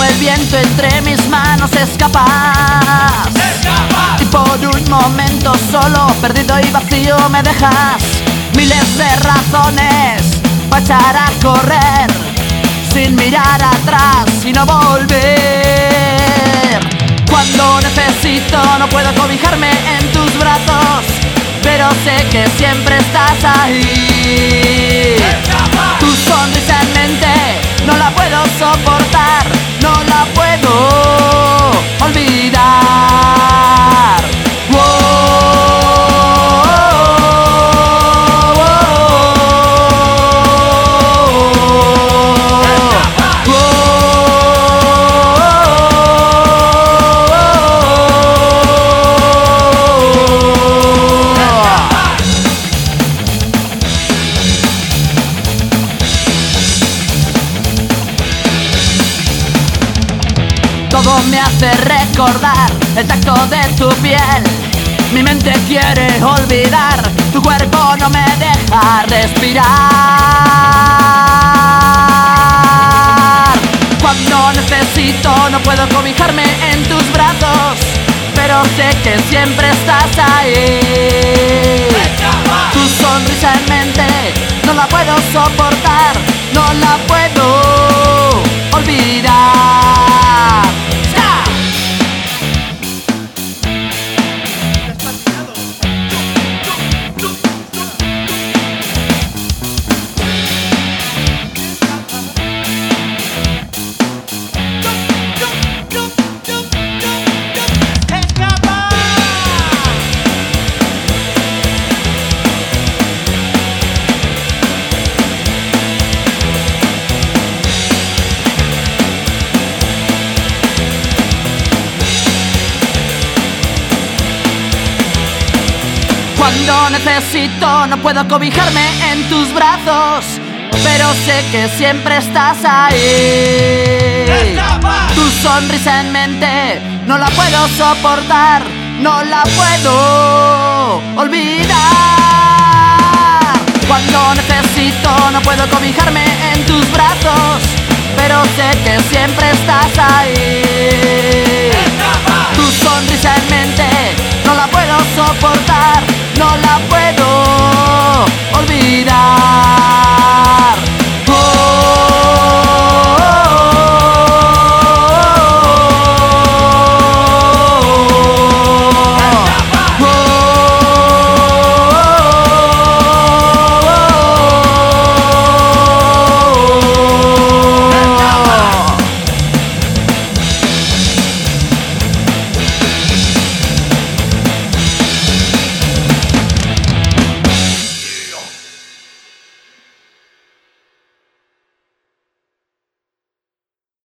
como el viento entre mis manos escapas. Y por un momento solo, perdido y vacío me dejas. Miles de razones para echar a correr, sin mirar atrás y no volver. Cuando necesito no puedo cobijarme en tus brazos, pero sé que siempre estás ahí. Tu sonrisa en mente no la puedo soportar, Todo me hace recordar el tacto de tu piel. Mi mente quiere olvidar, tu cuerpo no me deja respirar. Cuando necesito no puedo cobijarme en tus brazos, pero sé que siempre estás ahí. Tu sonrisa en mente no la puedo soportar, no la puedo Cuando necesito no puedo cobijarme en tus brazos, pero sé que siempre estás ahí. Tu sonrisa en mente no la puedo soportar, no la puedo olvidar. Cuando necesito no puedo cobijarme en tus brazos, pero sé que siempre estás ahí.